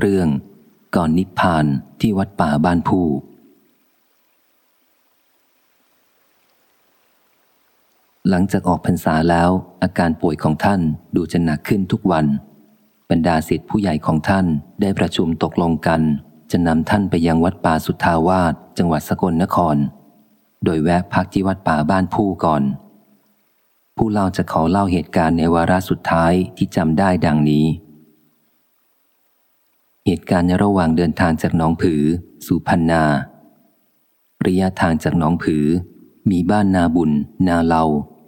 เรื่องก่อนนิพพานที่วัดป่าบ้านผู้ หลังจากออกพรรษาแล้วอาการป่วยของท่านดูจะหนักขึ้นทุกวัน บรรดาศิษย์ผู้ใหญ่ของท่านได้ประชุมตกลงกัน จะนำท่านไปยังวัดป่าสุทธาวาสจังหวัดสกลนคร โดยแวะพักที่วัดป่าบ้านผู้ก่อน ผู้เล่าจะขอเล่าเหตุการณ์ในวาระสุดท้ายที่จำได้ดังนี้ เหตุการณ์ในระหว่างเดินทางจากหนองผือ สู่พันนา ระยะทางจากหนองผือ มีบ้านนาบุญ นาเลา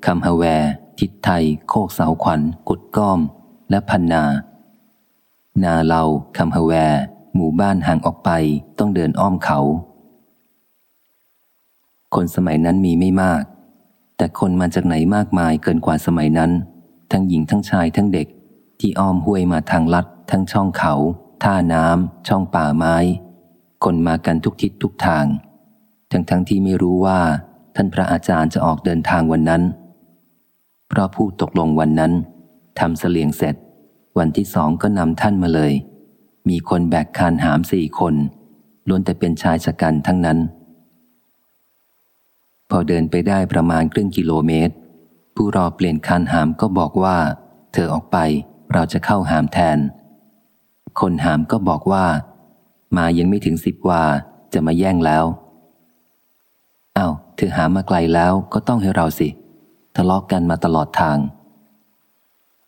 คำฮแว ทิศไทย โคกเสาขวัญ กุดก้อม และพันนา นาเลาคำฮแว หมู่บ้านห่างออกไปต้องเดินอ้อมเขา คนสมัยนั้นมีไม่มาก แต่คนมาจากไหนมากมายเกินกว่าสมัยนั้น ทั้งหญิงทั้งชายทั้งเด็กที่อ้อมห้วยมาทางลัดทั้งช่องเขา ท่าน้ำช่องป่าไม้ คนมากันทุกทิศทุกทาง ทั้งทั้งที่ไม่รู้ว่า ท่านพระอาจารย์จะออกเดินทางวันนั้น เพราะผู้ตกลงวันนั้นทำเสลียงเสร็จ วันที่สองก็นำท่านมาเลย มีคนแบกคานหามสี่คนล้วนแต่เป็นชายชะกันทั้งนั้น พอเดินไปได้ประมาณครึ่งกิโลเมตร ผู้รอเปลี่ยนคานหามก็บอกว่า เธอออกไปเราจะเข้าหามแทน คนหามก็บอกว่า มายังไม่ถึงสิบวาจะมาแย่งแล้วเอา้าเธอหามาไกลแล้วก็ต้องให้เราสิ ทะเลาะกกันมาตลอดทาง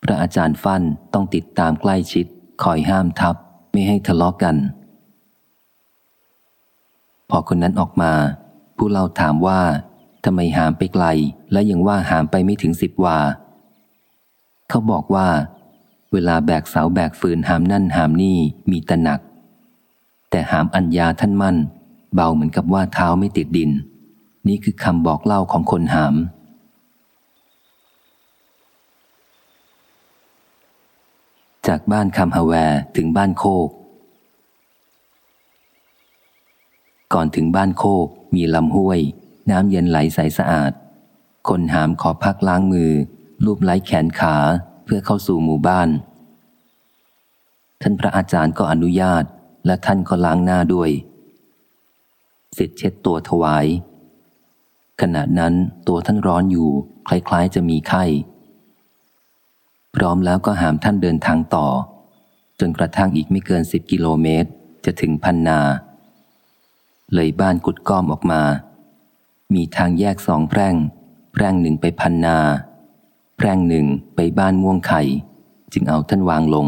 พระอาจารย์ฟั่นต้องติดตามใกล้ชิด คอยห้ามทับ ไม่ให้ทะเลาะกกัน พอคนนั้นออกมา ผู้เล่าถามว่าทำไมหามไปไกล และยังว่าหามไปไม่ถึงสิบวา เขาบอกว่า เวลาแบกเสาแบกฟืนหามนั่นหามนี่มีตะหนัก แต่หามอัญญาท่านมั่น เบาเหมือนกับว่าเท้าไม่ติดดิน นี่คือคำบอกเล่าของคนหาม จากบ้านคำฮาแวถึงบ้านโคก ก่อนถึงบ้านโคกมีลำห้วย น้ำเย็นไหลใสสะอาด คนหามขอพักล้างมือ ลูบไล้แขนขา พื่อเข้าสู่หมู่บ้าน ท่านพระอาจารย์ก็อนุญาตและท่านก็ล้างหน้าด้วยเสร็จเช็ดตัวถวาย ขณะนั้นตัวท่านร้อนอยู่ คล้ายๆจะมีไข้ พร้อมแล้วก็หามท่านเดินทางต่อ จนกระทั่งอีกไม่เกินสิบกิโลเมตร จะถึงพันนา เลยบ้านกุดก้อมออกมา มีทางแยกสองแพร่ง แพร่งหนึ่งไปพันนา พร่งหนึ่งไปบ้านม่วงไข่ จึงเอาท่านวางลง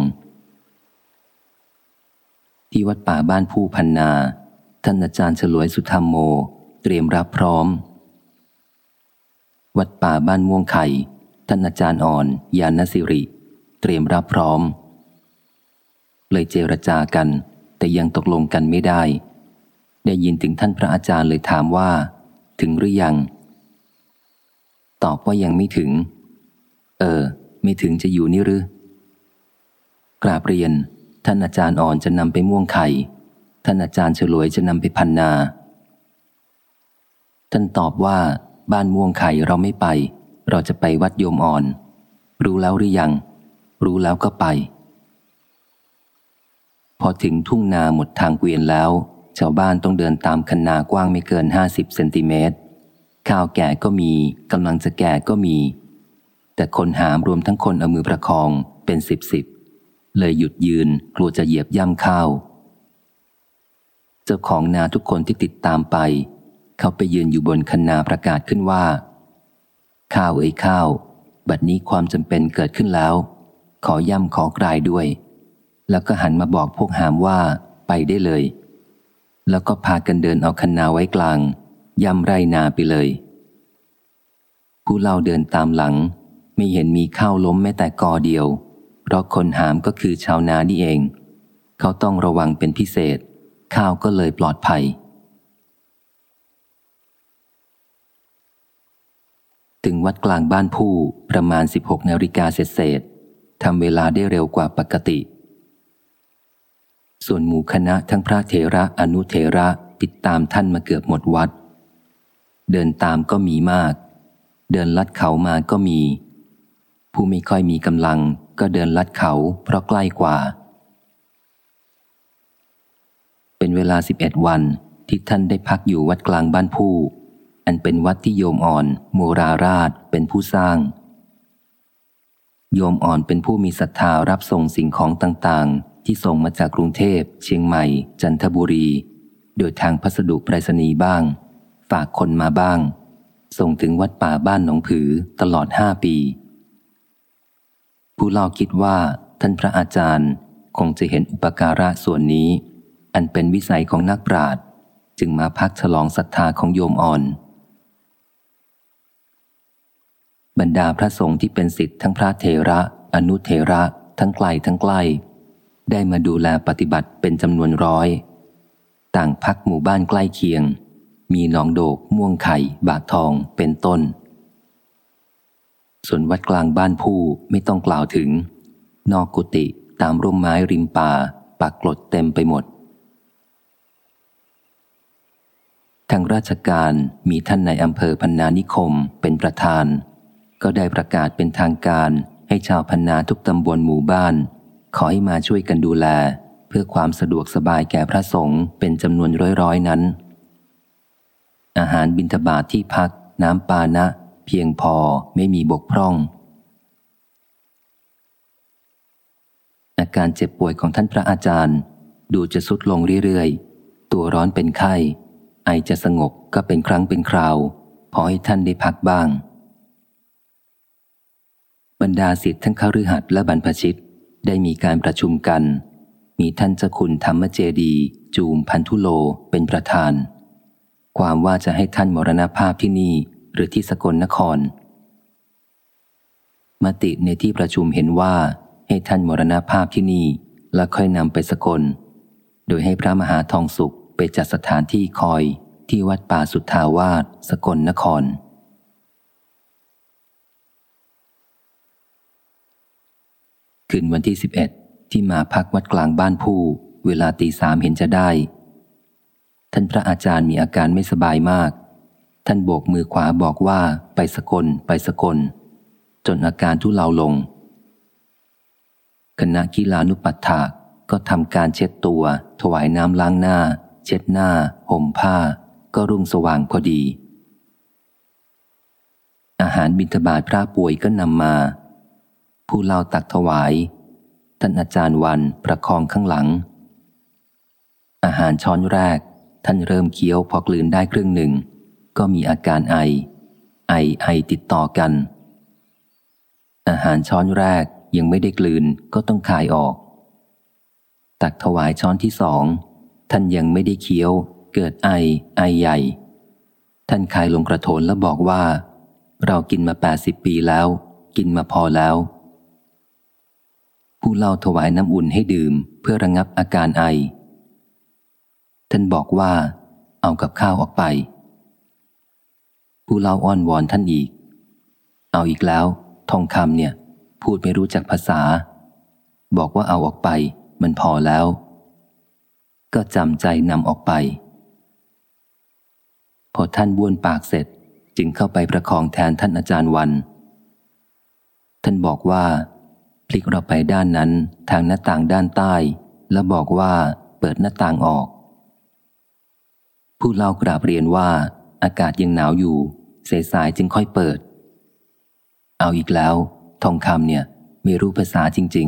ที่วัดป่าบ้านผู้พันนา ท่านอาจารย์ฉลวยสุธรรมโม เตรียมรับพร้อม วัดป่าบ้านม่วงไข่ ท่านอาจารย์อ่อนยานสิริ เตรียมรับพร้อม เลยเจรจากัน แต่ยังตกลงกันไม่ได้ ได้ยินถึงท่านพระอาจารย์เลยถามว่า ถึงหรือยัง ตอบว่ายังไม่ถึง ออ ไม่ถึงจะอยู่นี่หรือกราบเรียน ท่านอาจารย์อ่อนจะนำไปม่วงไข่ ท่านอาจารย์เฉลวยจะนำไปพันนา ท่านตอบว่า บ้านม่วงไข่เราไม่ไป เราจะไปวัดโยมอ่อน รู้แล้วหรือยัง รู้แล้วก็ไป พอถึงทุ่งนาหมดทางเกวียนแล้ว ชาวบ้านต้องเดินตามคันนากว้างไม่เกินห้าสิบเซนติเมตรข้าวแก่ก็มีกำลังจะแก่ก็มี แต่คนหามรวมทั้งคนเอามือประคองเป็นสิบสิบเลยหยุดยืนกลัวจะเหยียบย่ำข้าวเจ้าของนาทุกคนที่ติดตามไป เขาไปยืนอยู่บนคันนาประกาศขึ้นว่า ข้าวเอ้ยข้าว บัดนี้ความจำเป็นเกิดขึ้นแล้ว ขอย่ำขอกลายด้วย แล้วก็หันมาบอกพวกหามว่าไปได้เลย แล้วก็พากันเดินเอาคันนาไว้กลางย่ำไรนาไปเลย ผู้เล่าเดินตามหลัง ไม่เห็นมีข้าวล้มแม้แต่กอเดียว เพราะคนหามก็คือชาวนานี่เอง เขาต้องระวังเป็นพิเศษ ข้าวก็เลยปลอดภัย ถึงวัดกลางบ้านผู้ประมาณ 16นาฬิกาเศษทำเวลาได้เร็วกว่าปกติ ส่วนหมู่คณะทั้งพระเถระอนุเถระติดตามท่านมาเกือบหมดวัด เดินตามก็มีมาก เดินลัดเขามาก็มี ผู้ไม่ค่อยมีกำลังก็เดินลัดเขาเพราะใกล้กว่า เป็นเวลาสิบเอ็ดวันที่ท่านได้พักอยู่วัดกลางบ้านผู้ อันเป็นวัดที่โยมอ่อนโมราราชเป็นผู้สร้าง โยมอ่อนเป็นผู้มีศรัทธารับส่งสิ่งของต่างๆ ที่ส่งมาจากกรุงเทพ เชียงใหม่ จันทบุรี โดยทางพัสดุไปรษณีย์บ้าง ฝากคนมาบ้าง ส่งถึงวัดป่าบ้านหนองผือตลอดห้าปี ผู้เล่าคิดว่าท่านพระอาจารย์คงจะเห็นอุปการะส่วนนี้ อันเป็นวิสัยของนักปราชญ์จึงมาพักฉลองศรัทธาของโยมอ่อน บรรดาพระสงฆ์ที่เป็นสิทธิ์ทั้งพระเทระ อนุเทระ ทั้งไกลทั้งใกล้ ได้มาดูแลปฏิบัติเป็นจำนวนร้อย ต่างพักหมู่บ้านใกล้เคียง มีหนองโดกม่วงไข่ บาททองเป็นต้น ส่วนวัดกลางบ้านผู้ไม่ต้องกล่าวถึง นอกกุฏิตามร่มไม้ริมป่าปักกลดเต็มไปหมด ทางราชการมีท่านในอำเภอพันนานิคมเป็นประธาน ก็ได้ประกาศเป็นทางการให้ชาวพันนาทุกตำบลหมู่บ้าน ขอให้มาช่วยกันดูแล เพื่อความสะดวกสบายแก่พระสงฆ์เป็นจำนวนร้อยๆนั้น อาหารบิณฑบาตทที่พัก น้ำปานะ เพียงพอไม่มีบกพร่อง อาการเจ็บป่วยของท่านพระอาจารย์ ดูจะสุดลงเรื่อยๆ ตัวร้อนเป็นไข้ ไอจะสงบก็เป็นครั้งเป็นคราว พอให้ท่านได้พักบ้าง บรรดาสิทธิ์ทั้งข้ารือหัดและบรรพชิตได้มีการประชุมกัน มีท่านเจ้าคุณธรรมเจดี จูมพันธุโลเป็นประธาน ความว่าจะให้ท่านมรณภาพที่นี่ หรือที่สกลนคร มติในที่ประชุมเห็นว่าให้ท่านมรณภาพที่นี่แล้วค่อยนำไปสกล โดยให้พระมหาทองสุขไปจัดสถานที่คอยที่วัดป่าสุทธาวาสสกลนคร คืนวันที่ 11 ที่มาพักวัดกลางบ้านผู้ เวลาตีสามเห็นจะได้ ท่านพระอาจารย์มีอาการไม่สบายมาก ท่านโบกมือขวาบอกว่าไปสกลไปสกล จนอาการทุเลาลง คณะกีฬานุปัฏฐาก็ทำการเช็ดตัว ถวายน้ำล้างหน้า เช็ดหน้า ห่มผ้า ก็รุ่งสว่างพอดี อาหารบิณฑบาตพระป่วยก็นำมา ผู้เล่าตักถวาย ท่านอาจารย์วันประคองข้างหลัง อาหารช้อนแรก ท่านเริ่มเคี้ยวพอกลืนได้ครึ่งหนึ่ง ก็มีอาการไอ ไอไอติดต่อกัน อาหารช้อนแรกยังไม่ได้กลืนก็ต้องคายออก ตักถวายช้อนที่สอง ท่านยังไม่ได้เคี้ยว เกิดไอ ไอใหญ่ ท่านคายลงกระโถนแล้วบอกว่า เรากินมาแปดสิบปีแล้ว กินมาพอแล้ว ผู้เล่าถวายน้ำอุ่นให้ดื่มเพื่อระงับอาการไอ ท่านบอกว่า เอากับข้าวออกไป ผู้เล่าอ้อนวอนท่านอีก เอาอีกแล้ว ทองคำเนี่ย พูดไม่รู้จักภาษา บอกว่าเอาออกไป มันพอแล้ว ก็จำใจนำออกไป พอท่านบ้วนปากเสร็จจึงเข้าไปประคองแทนท่านอาจารย์วัน ท่านบอกว่า พลิกเราไปด้านนั้นทางหน้าต่างด้านใต้ แล้วบอกว่าเปิดหน้าต่างออก ผู้เล่ากราบเรียนว่าอากาศยังหนาวอยู่ สายๆจึงค่อยเปิด เอาอีกแล้ว ทองคำเนี่ย ไม่รู้ภาษาจริง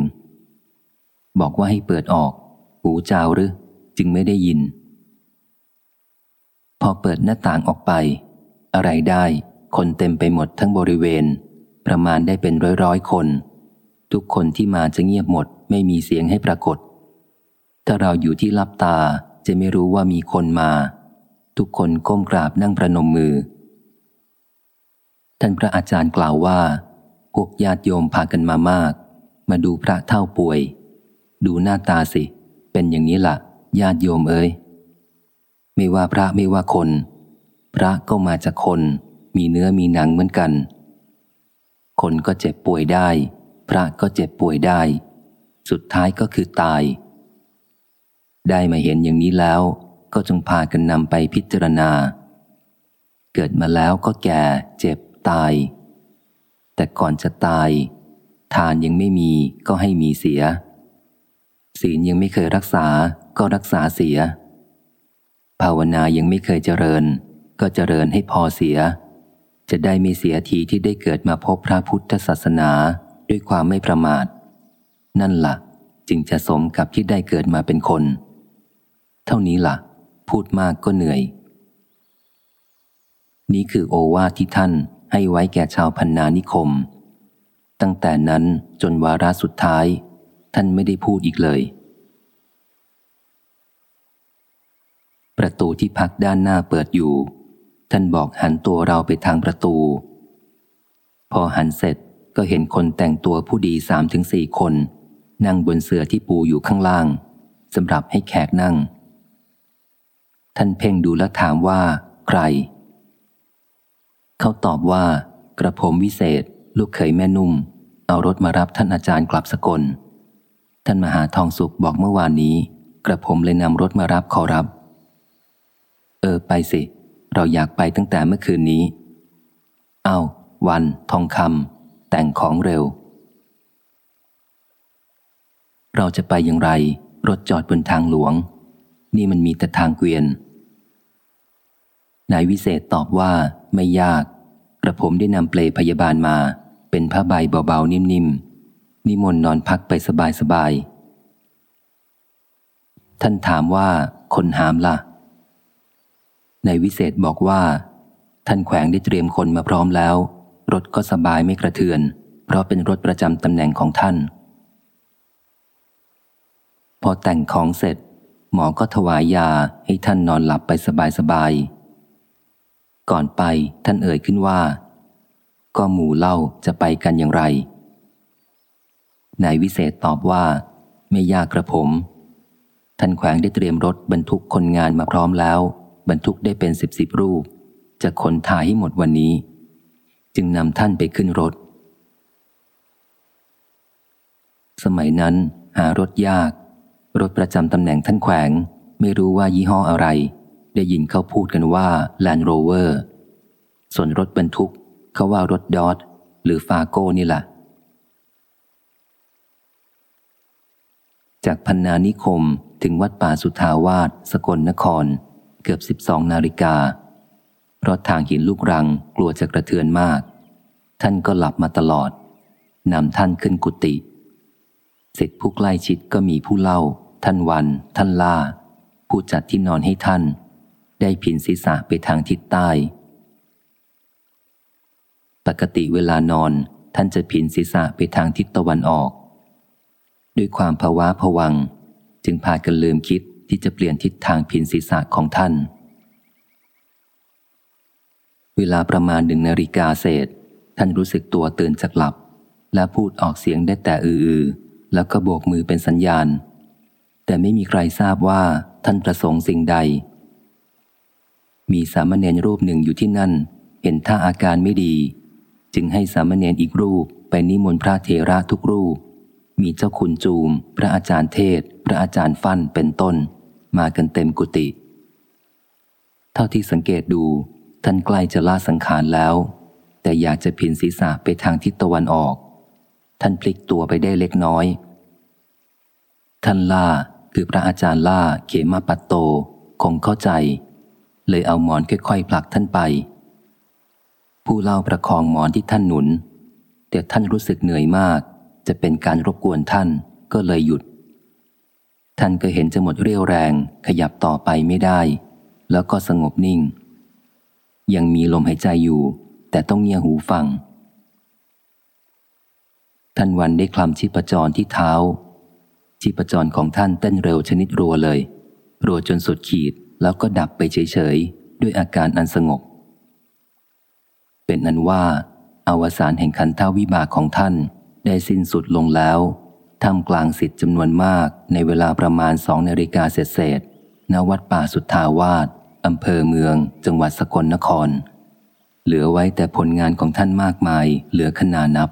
ๆ บอกว่าให้เปิดออก หูจาวหรือ จึงไม่ได้ยิน พอเปิดหน้าต่างออกไป อะไรได้ คนเต็มไปหมดทั้งบริเวณ ประมาณได้เป็นร้อยร้อยคน ทุกคนที่มาจะเงียบหมด ไม่มีเสียงให้ปรากฏ ถ้าเราอยู่ที่ลับตาจะไม่รู้ว่ามีคนมา ทุกคนก้มกราบนั่งประนมมือ ท่านพระอาจารย์กล่าวว่า พวกญาติโยมพากันมามาก มาดูพระเท่าป่วย ดูหน้าตาสิ เป็นอย่างนี้ละ่ะ ญาติโยมเอ้ย ไม่ว่าพระไม่ว่าคน พระก็มาจากคน มีเนื้อมีหนังเหมือนกัน คนก็เจ็บป่วยได้ พระก็เจ็บป่วยได้ สุดท้ายก็คือตาย ได้มาเห็นอย่างนี้แล้ว ก็จงพากันนำไปพิจารณาเกิดมาแล้วก็แก่ เจ็บ ตาย แต่ก่อนจะตาย ทานยังไม่มีก็ให้มีเสีย ศีลยังไม่เคยรักษาก็รักษาเสีย ภาวนายังไม่เคยเจริญ ก็เจริญให้พอเสีย จะได้ไม่เสียทีที่ได้เกิดมาพบพระพุทธศาสนาด้วยความไม่ประมาท นั่นละ่ะ จึงจะสมกับที่ได้เกิดมาเป็นคน เท่านี้ละ่ะ พูดมากก็เหนื่อย นี่คือโอวาทที่ท่าน ให้ไว้แก่ชาวพันนานิคม ตั้งแต่นั้นจนวาระสุดท้าย ท่านไม่ได้พูดอีกเลย ประตูที่พักด้านหน้าเปิดอยู่ ท่านบอกหันตัวเราไปทางประตู พอหันเสร็จก็เห็นคนแต่งตัวผู้ดีสามถึงสี่คน นั่งบนเสื่อที่ปูอยู่ข้างล่างสำหรับให้แขกนั่ง ท่านเพ่งดูแล้วถามว่า ใคร เขาตอบว่า กระผมวิเศษ ลูกเขยแม่นุ่ม เอารถมารับท่านอาจารย์กลับสกล ท่านมหาทองสุขบอกเมื่อวานนี้ กระผมเลยนำรถมารับขอรับ เออไปสิ เราอยากไปตั้งแต่เมื่อคืนนี้ เอาวัน ทองคำแต่งของเร็ว เราจะไปอย่างไร รถจอดบนทางหลวง นี่มันมีแต่ทางเกวียน นายวิเศษตอบว่าไม่ยาก กระผมได้นำเปลพยาบาลมา เป็นผ้าใบเบาๆนิ่มๆนิมนต์นอนพักไปสบายๆ ท่านถามว่าคนหามละ่ะ นายวิเศษบอกว่า ท่านแขวงได้เตรียมคนมาพร้อมแล้ว รถก็สบายไม่กระเทือน เพราะเป็นรถประจำตำแหน่งของท่าน พอแต่งของเสร็จ หมอก็ถวายยาให้ท่านนอนหลับไปสบายๆ ก่อนไปท่านเอ่ยขึ้นว่า ก็หมู่เล่าจะไปกันอย่างไร นายวิเศษตอบว่า ไม่ยากกระผม ท่านแขวงได้เตรียมรถบรรทุกคนงานมาพร้อมแล้ว บรรทุกได้เป็นสิบสิบรูป จะขนถ่ายให้หมดวันนี้ จึงนำท่านไปขึ้นรถ สมัยนั้นหารถยาก รถประจำตำแหน่งท่านแขวง ไม่รู้ว่ายี่ห้ออะไร ได้ยินเขาพูดกันว่า Land Rover ส่วนรถบรรทุกเขาว่ารถดอทหรือฟาโก้นี่แหละ จากพันนานิคมถึงวัดป่าสุทาวาสสกลนคร เกือบสิบสองนาฬิกา เพราะทางหินลูกรังกลัวจะกระเทือนมาก ท่านก็หลับมาตลอดนำท่านขึ้นกุฏิเสร็จผู้ใกล้ชิดก็มีผู้เล่า ท่านวัน ท่านล่า ผู้จัดที่นอนให้ท่าน ได้ผินศีรษะไปทางทิศใต้ ปกติเวลานอนท่านจะผินศีรษะไปทางทิศตะวันออก ด้วยความภาวะผวัง จึงพากันลืมคิดที่จะเปลี่ยนทิศทางผินศีรษะของท่าน เวลาประมาณหนึ่งนาฬิกาเศษ ท่านรู้สึกตัวตื่นจากหลับ และพูดออกเสียงได้แต่อือๆแล้วก็โบกมือเป็นสัญญาณ แต่ไม่มีใครทราบว่าท่านประสงค์สิ่งใด มีสามเณรรูปหนึ่งอยู่ที่นั่น เห็นท่าอาการไม่ดี จึงให้สามเณรอีกรูปไปนิมนต์พระเทระทุกรูป มีเจ้าคุณจูม พระอาจารย์เทศ พระอาจารย์ฟั่นเป็นต้น มากันเต็มกุฏิเท่าที่สังเกตดู ท่านใกล้จะลาสังขารแล้ว แต่อยากจะพินศีรษะไปทางทิศตะวันออก ท่านพลิกตัวไปได้เล็กน้อย ท่านล่าคือพระอาจารย์ล่าเขมาปัตโต คงเข้าใจ เลยเอาหมอนค่อยๆผลักท่านไป ผู้เล่าประคองหมอนที่ท่านหนุน แต่ท่านรู้สึกเหนื่อยมาก จะเป็นการรบกวนท่านก็เลยหยุด ท่านก็เห็นจะหมดเรี่ยวแรงขยับต่อไปไม่ได้ แล้วก็สงบนิ่ง ยังมีลมหายใจอยู่ แต่ต้องเงียหูฟัง ท่านวันได้คลำชีพจรที่เท้าชีพจรของท่านเต้นเร็วชนิดรัวเลย รัวจนสุดขีด แล้วก็ดับไปเฉยๆ ด้วยอาการอันสงบ เป็นนั้นว่าอาวสานแห่งขันท่าวิบากของท่านได้สิ้นสุดลงแล้วท่ามกลางสิทธิ์จำนวนมากในเวลาประมาณสองนาฬิกาเศษณวัดป่าสุทธาวาสอำเภอเมือง จังหวัดสกลนคร เหลือไว้แต่ผลงานของท่านมากมายเหลือขนานับ